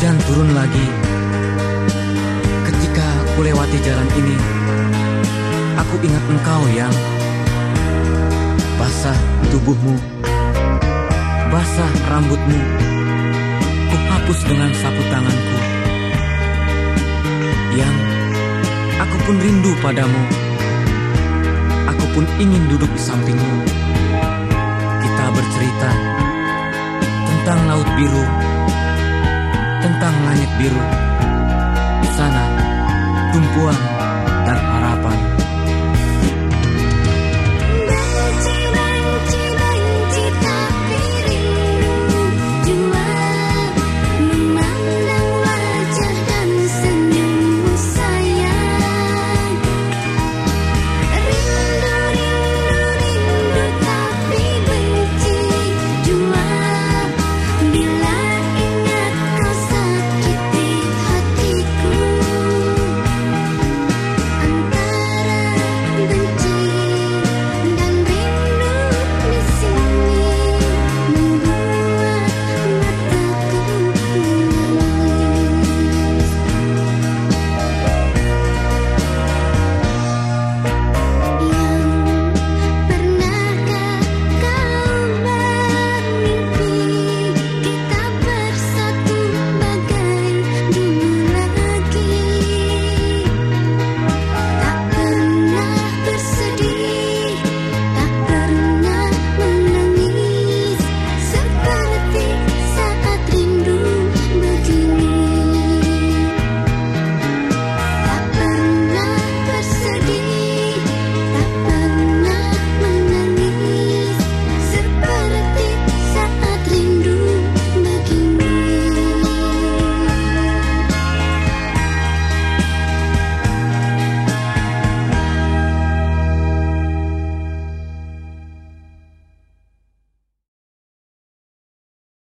turun lagi. Ketika ku lewati jalan ini, aku ingat engkau yang basah tubuhmu, basah rambutmu, ku hapus dengan sapu tanganku. Yang aku pun rindu padamu, aku pun ingin duduk di sampingmu. Kita bercerita tentang laut biru, langit biru. Di sana, tumpuan dan harapan.